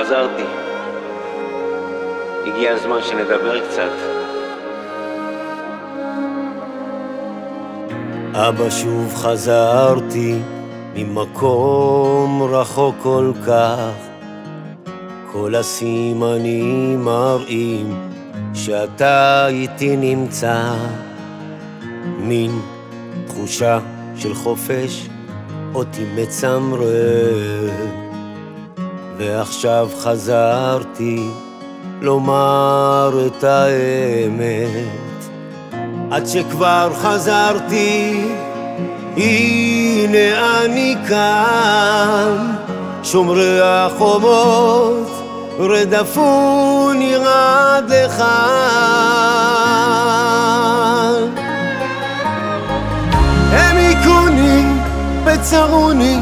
חזרתי. הגיע הזמן שנדבר קצת. אבא שוב חזרתי ממקום רחוק כל כך כל הסימנים מראים שאתה איתי נמצא מין תחושה של חופש אותי מצמרר ועכשיו חזרתי לומר את האמת עד שכבר חזרתי, הנה אני כאן, שומרי החומות רדפוני עד לכאן. הם היכוני וצרוני,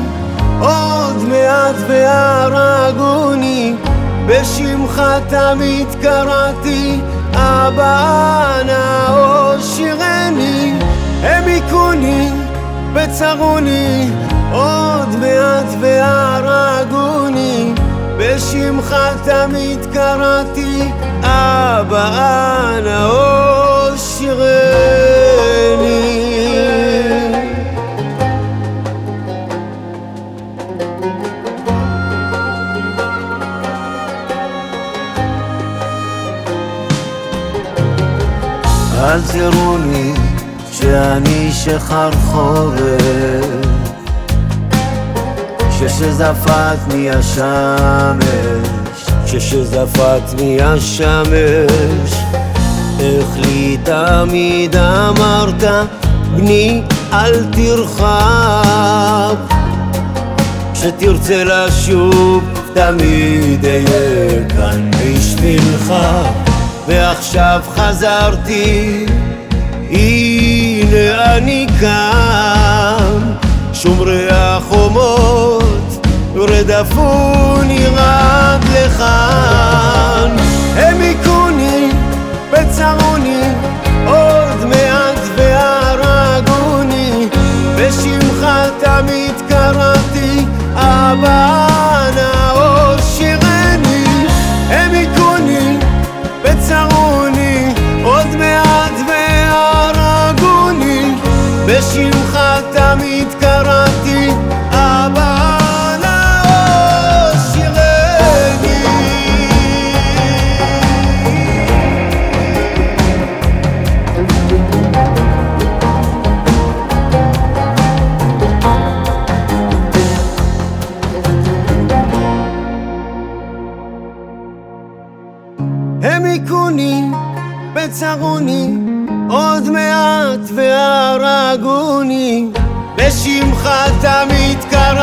עוד מעט והרגוני, בשמך תמיד קראתי, אבא נא הושירני, הם היכוני וצרוני, עוד מעט והרגוני, בשמך תמיד קראתי, אבא אל תראוני שאני שחר חורף כששזפת מהשמש כששזפת מהשמש. איך לי תמיד אמרת בני אל תרחב כשתרצה לשוב תמיד אהיה כאן בשבילך ועכשיו חזרתי, הנה אני כאן, שומרי החומות רדפוני רק בשמך תמיד קראתי, אבא. הם היכוני וצרוני, עוד מעט והרגוני, בשמך תמיד קראתי,